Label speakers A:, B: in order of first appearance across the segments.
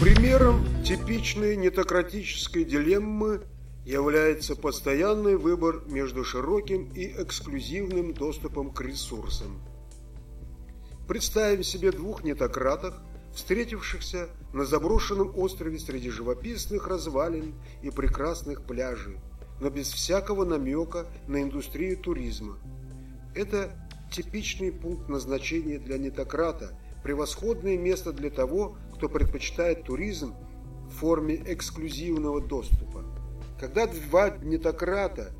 A: Примером типичной нетократической дилеммы является постоянный выбор между широким и эксклюзивным доступом к ресурсам. Представим себе двух нетократов, встретившихся на заброшенном острове среди живописных развалин и прекрасных пляжей, но без всякого намека на индустрию туризма. Это типичный пункт назначения для нетократа, превосходное место для того, кто предпочитает туризм в форме эксклюзивного доступа. Когда два нетократа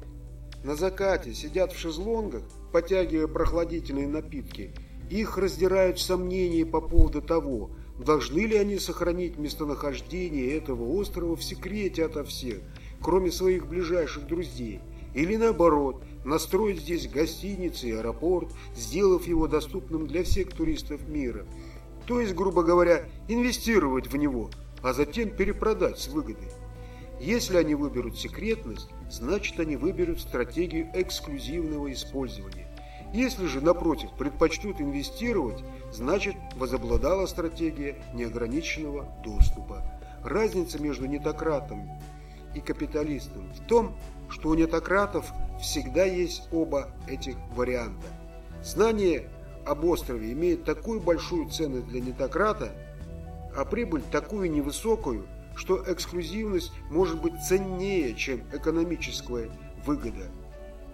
A: на закате сидят в шезлонгах, потягивая прохладительные напитки, их раздирают сомнения по поводу того, должны ли они сохранить местонахождение этого острова в секрете ото всех, кроме своих ближайших друзей, или наоборот, настроить здесь гостиницы и аэропорт, сделав его доступным для всех туристов мира – то есть, грубо говоря, инвестировать в него, а затем перепродать с выгодой. Если они выберут секретность, значит они выберут стратегию эксклюзивного использования. Если же, напротив, предпочтут инвестировать, значит возобладала стратегия неограниченного доступа. Разница между нетократом и капиталистом в том, что у нетократов всегда есть оба этих варианта. Знание об острове имеет такую большую ценность для нетократа, а прибыль такую невысокую, что эксклюзивность может быть ценнее, чем экономическая выгода.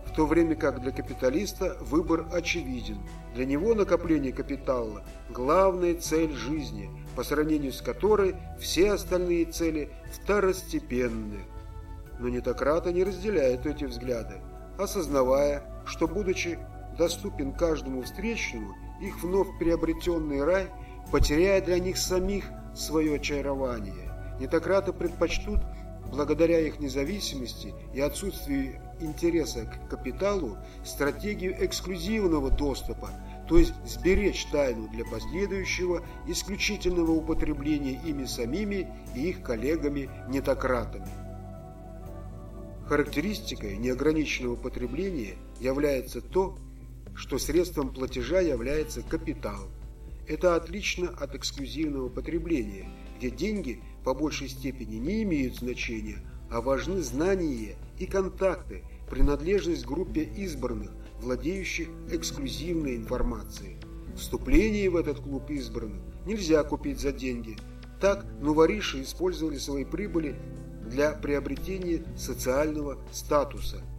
A: В то время как для капиталиста выбор очевиден. Для него накопление капитала – главная цель жизни, по сравнению с которой все остальные цели второстепенны. Но нетократы не разделяют эти взгляды, осознавая, что, будучи доступен каждому встречному, их вновь приобретенный рай потеряет для них самих свое очарование. Нетократы предпочтут, благодаря их независимости и отсутствию интереса к капиталу, стратегию эксклюзивного доступа, то есть сберечь тайну для последующего исключительного употребления ими самими и их коллегами-нетократами. Характеристикой неограниченного потребления является то, что средством платежа является капитал. Это отлично от эксклюзивного потребления, где деньги по большей степени не имеют значения, а важны знания и контакты, принадлежность к группе избранных, владеющих эксклюзивной информацией. Вступление в этот клуб избранных нельзя купить за деньги. Так новориши использовали свои прибыли для приобретения социального статуса –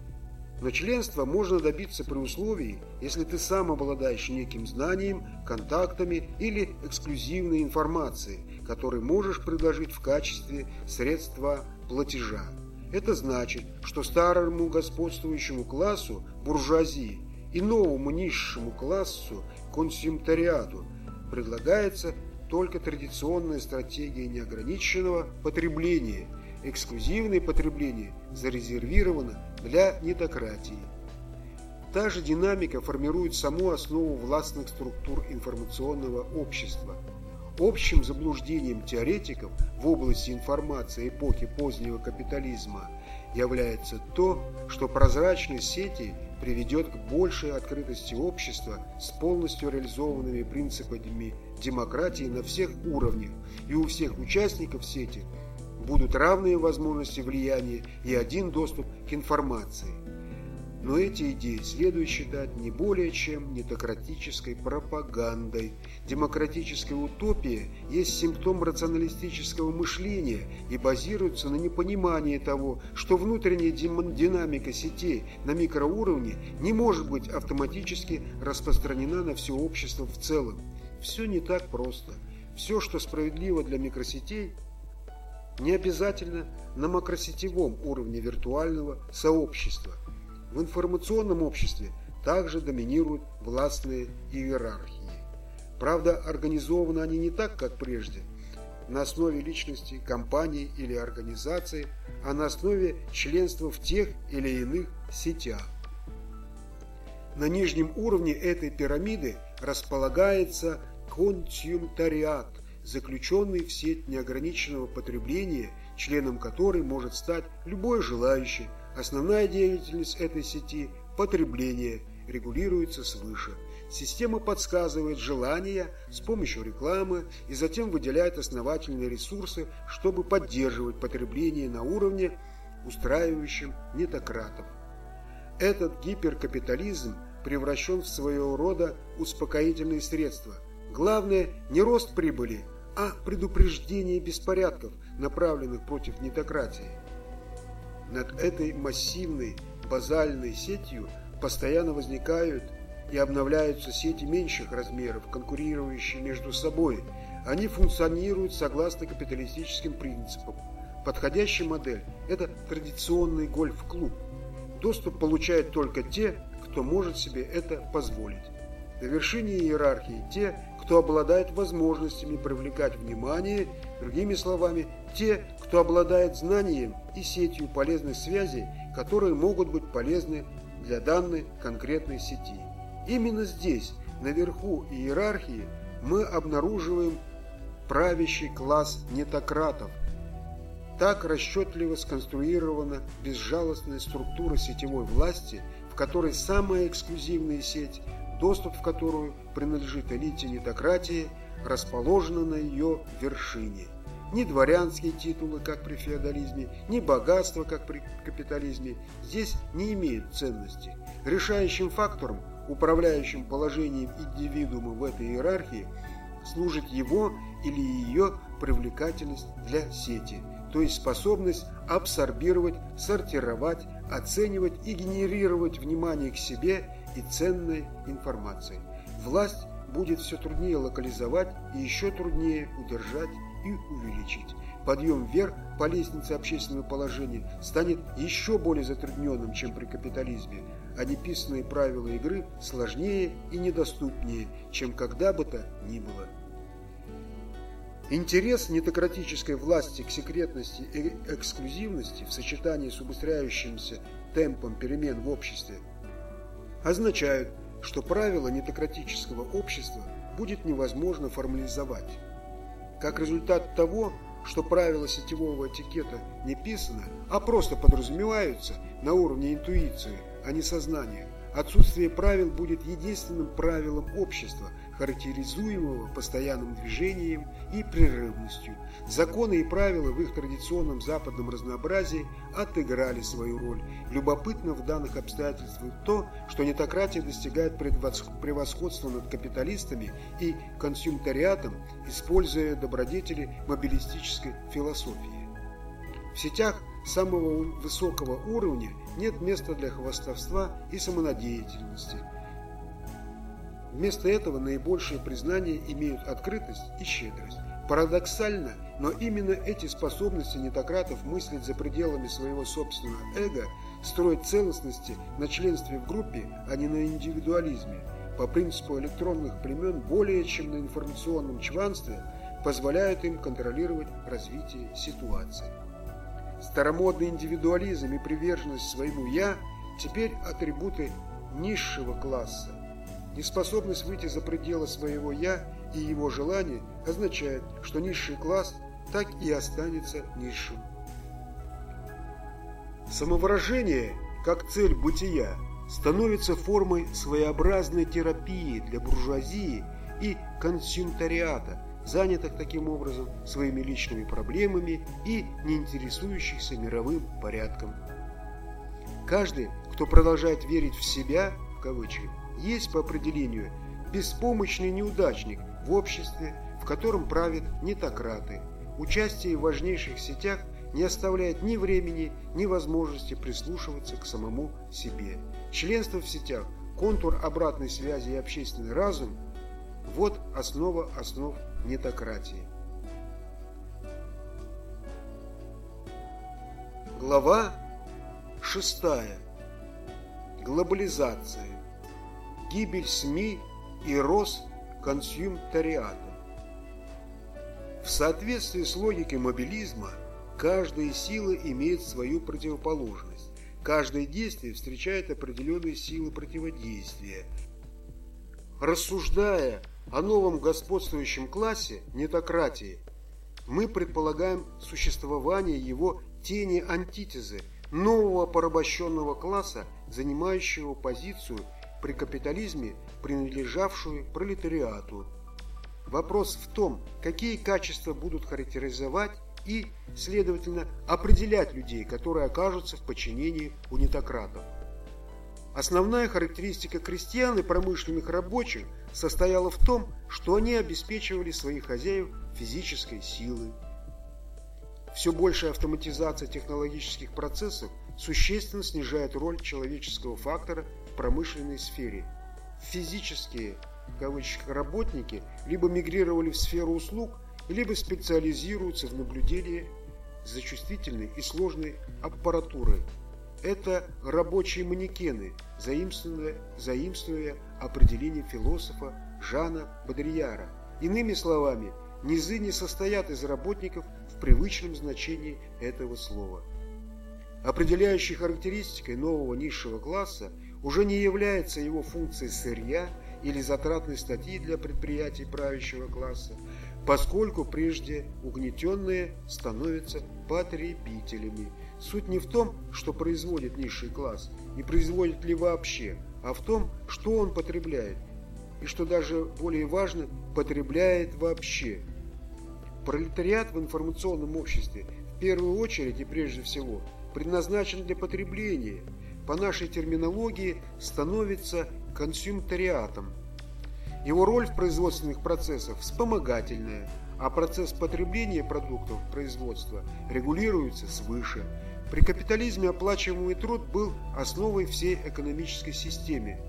A: но членство можно добиться при условии, если ты сам обладаешь неким знанием, контактами или эксклюзивной информацией, которую можешь предложить в качестве средства платежа. Это значит, что старому господствующему классу буржуазии и новому низшему классу консюмтариату предлагается только традиционная стратегия неограниченного потребления. Эксклюзивное потребление зарезервировано для нетократии. Та же динамика формирует саму основу властных структур информационного общества. Общим заблуждением теоретиков в области информации эпохи позднего капитализма является то, что прозрачность сети приведет к большей открытости общества с полностью реализованными принципами демократии на всех уровнях, и у всех участников сети – будут равные возможности влияния и один доступ к информации. Но эти идеи следует считать не более чем нетократической пропагандой. Демократическая утопия есть симптом рационалистического мышления и базируется на непонимании того, что внутренняя динамика сетей на микроуровне не может быть автоматически распространена на все общество в целом. Все не так просто. Все, что справедливо для микросетей – не обязательно на макросетевом уровне виртуального сообщества. В информационном обществе также доминируют властные иерархии. Правда, организованы они не так, как прежде, на основе личности, компании или организации, а на основе членства в тех или иных сетях. На нижнем уровне этой пирамиды располагается консюмтариат, заключенный в сеть неограниченного потребления, членом которой может стать любой желающий. Основная деятельность этой сети – потребление – регулируется свыше. система подсказывает желания с помощью рекламы и затем выделяет основательные ресурсы, чтобы поддерживать потребление на уровне, устраивающем нетократов. Этот гиперкапитализм превращен в своего рода успокоительные средства. Главное не рост прибыли, а предупреждение беспорядков, направленных против нетократии. Над этой массивной базальной сетью постоянно возникают и обновляются сети меньших размеров, конкурирующие между собой. Они функционируют согласно капиталистическим принципам. Подходящая модель – это традиционный гольф-клуб. Доступ получают только те, кто может себе это позволить. На вершине иерархии те, кто обладает возможностями привлекать внимание, другими словами, те, кто обладает знанием и сетью полезных связей, которые могут быть полезны для данной конкретной сети. Именно здесь, наверху иерархии, мы обнаруживаем правящий класс нетократов. Так расчетливо сконструирована безжалостная структура сетевой власти, в которой самая эксклюзивная сеть, доступ в которую принадлежит элите нетократии, расположена на ее вершине. Ни дворянские титулы, как при феодализме, ни богатство, как при капитализме, здесь не имеют ценности. Решающим фактором, управляющим положением индивидуума в этой иерархии, служит его или ее привлекательность для сети, то есть способность абсорбировать, сортировать, оценивать и генерировать внимание к себе и ценной информации. Власть будет все труднее локализовать и еще труднее удержать и увеличить. Подъем вверх по лестнице общественного положения станет еще более затрудненным, чем при капитализме, а неписанные правила игры сложнее и недоступнее, чем когда бы то ни было. Интерес нетократической власти к секретности и эксклюзивности в сочетании с убыстряющимся темпом перемен в обществе означают, что правила нетократического общества будет невозможно формализовать. Как результат того, что правила сетевого этикета не писаны, а просто подразумеваются на уровне интуиции, а не сознания, отсутствие правил будет единственным правилом общества, характеризуемого постоянным движением и прерывностью. Законы и правила в их традиционном западном разнообразии отыграли свою роль. Любопытно в данных обстоятельствах то, что нетократия достигает превосходства над капиталистами и консюмтариатом, используя добродетели мобилистической философии. В сетях самого высокого уровня нет места для хвастовства и самонадеятельности – Вместо этого наибольшее признание имеют открытость и щедрость. Парадоксально, но именно эти способности нетократов мыслить за пределами своего собственного эго, строить целостности на членстве в группе, а не на индивидуализме, по принципу электронных племен более чем на информационном чванстве, позволяют им контролировать развитие ситуации. Старомодный индивидуализм и приверженность своему «я» теперь атрибуты низшего класса, Неспособность выйти за пределы своего «я» и его желания означает, что низший класс так и останется низшим. Самовыражение, как цель бытия, становится формой своеобразной терапии для буржуазии и консюмтариата, занятых таким образом своими личными проблемами и не интересующихся мировым порядком. Каждый, кто продолжает верить в себя, в кавычках, есть по определению беспомощный неудачник в обществе, в котором правят нетократы. Участие в важнейших сетях не оставляет ни времени, ни возможности прислушиваться к самому себе. Членство в сетях, контур обратной связи и общественный разум – вот основа основ нетократии. Глава 6. Глобализация гибель СМИ и рост консюмтариата. В соответствии с логикой мобилизма, каждая сила имеет свою противоположность. Каждое действие встречает определенные силы противодействия. Рассуждая о новом господствующем классе, нетократии, мы предполагаем существование его тени-антитезы, нового порабощенного класса, занимающего позицию при капитализме, принадлежавшую пролетариату. Вопрос в том, какие качества будут характеризовать и, следовательно, определять людей, которые окажутся в подчинении унитократов. Основная характеристика крестьян и промышленных рабочих состояла в том, что они обеспечивали своих хозяев физической силой. Все большая автоматизация технологических процессов существенно снижает роль человеческого фактора в промышленной сфере. Физические кавычках, работники либо мигрировали в сферу услуг, либо специализируются в наблюдении за чувствительной и сложной аппаратурой. Это рабочие манекены, заимствуя, заимствуя определение философа Жана Бодрияра. Иными словами, низы не состоят из работников в привычном значении этого слова. Определяющей характеристикой нового низшего класса уже не является его функция сырья или затратной статьи для предприятий правящего класса, поскольку прежде угнетенные становятся потребителями. Суть не в том, что производит низший класс, не производит ли вообще, а в том, что он потребляет, и что даже более важно, потребляет вообще. Пролетариат в информационном обществе в первую очередь и прежде всего предназначен для потребления, по нашей терминологии становится консюмтариатом. Его роль в производственных процессах вспомогательная, а процесс потребления продуктов производства регулируется свыше. При капитализме оплачиваемый труд был основой всей экономической системы.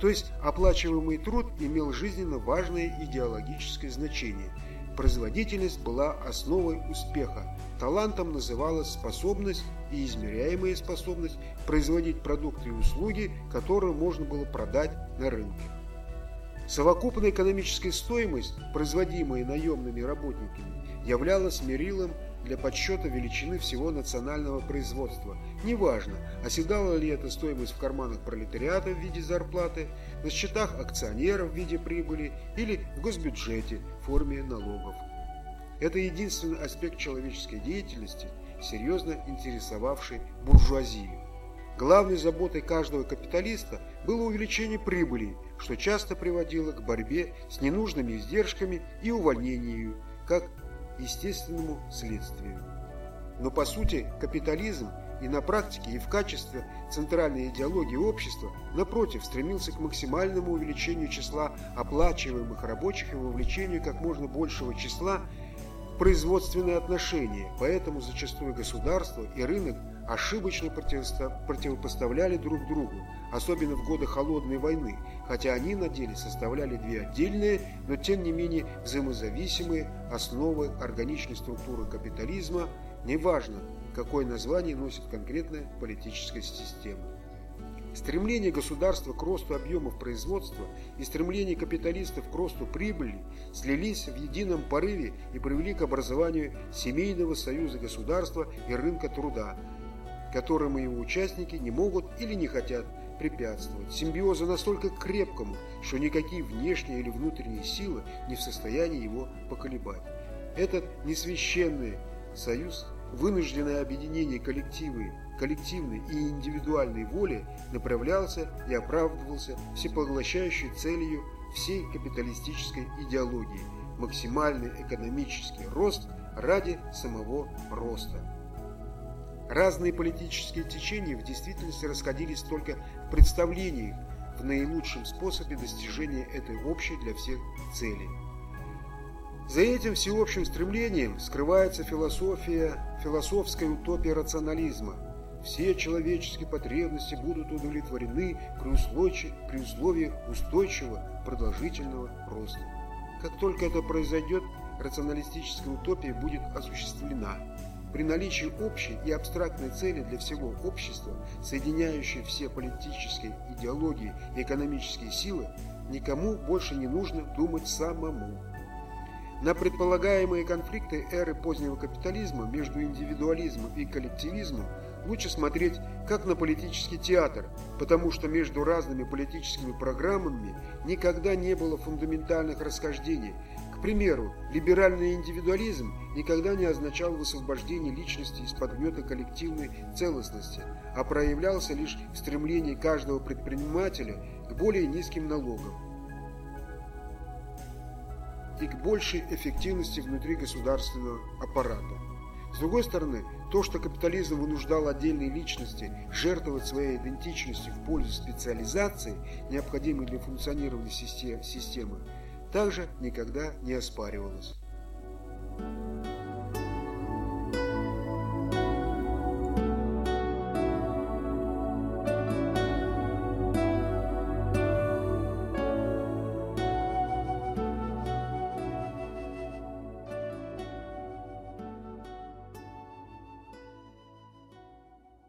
A: То есть оплачиваемый труд имел жизненно важное идеологическое значение. Производительность была основой успеха. Талантом называлась способность и измеряемая способность производить продукты и услуги, которые можно было продать на рынке. Совокупная экономическая стоимость, производимая наемными работниками, являлась мерилом для подсчета величины всего национального производства. Неважно, оседала ли эта стоимость в карманах пролетариата в виде зарплаты, на счетах акционеров в виде прибыли или в госбюджете в форме налогов. Это единственный аспект человеческой деятельности, серьезно интересовавший буржуазию. Главной заботой каждого капиталиста было увеличение прибыли, что часто приводило к борьбе с ненужными издержками и увольнению, как естественному следствию. Но по сути капитализм и на практике, и в качестве центральной идеологии общества, напротив, стремился к максимальному увеличению числа оплачиваемых рабочих и вовлечению как можно большего числа в производственные отношения, поэтому зачастую государство и рынок ошибочно противопоставляли друг другу, особенно в годы Холодной войны, хотя они на деле составляли две отдельные, но тем не менее взаимозависимые основы органичной структуры капитализма, неважно, какое название носит конкретная политическая система. Стремление государства к росту объемов производства и стремление капиталистов к росту прибыли слились в едином порыве и привели к образованию семейного союза государства и рынка труда, которому его участники не могут или не хотят препятствовать. Симбиоза настолько крепкому, что никакие внешние или внутренние силы не в состоянии его поколебать. Этот несвященный союз, вынужденное объединение коллективы, коллективной и индивидуальной воли направлялся и оправдывался всепоглощающей целью всей капиталистической идеологии – максимальный экономический рост ради самого роста. Разные политические течения в действительности расходились только в представлениях в наилучшем способе достижения этой общей для всех цели. За этим всеобщим стремлением скрывается философия, философская утопия рационализма. Все человеческие потребности будут удовлетворены при условии, при условии устойчивого продолжительного роста. Как только это произойдет, рационалистическая утопия будет осуществлена – при наличии общей и абстрактной цели для всего общества, соединяющей все политические идеологии и экономические силы, никому больше не нужно думать самому. На предполагаемые конфликты эры позднего капитализма между индивидуализмом и коллективизмом лучше смотреть как на политический театр, потому что между разными политическими программами никогда не было фундаментальных расхождений – примеру, либеральный индивидуализм никогда не означал высвобождение личности из-под гнета коллективной целостности, а проявлялся лишь в стремлении каждого предпринимателя к более низким налогам и к большей эффективности внутри государственного аппарата. С другой стороны, то, что капитализм вынуждал отдельные личности жертвовать своей идентичностью в пользу специализации, необходимой для функционирования системы, также никогда не оспаривалось.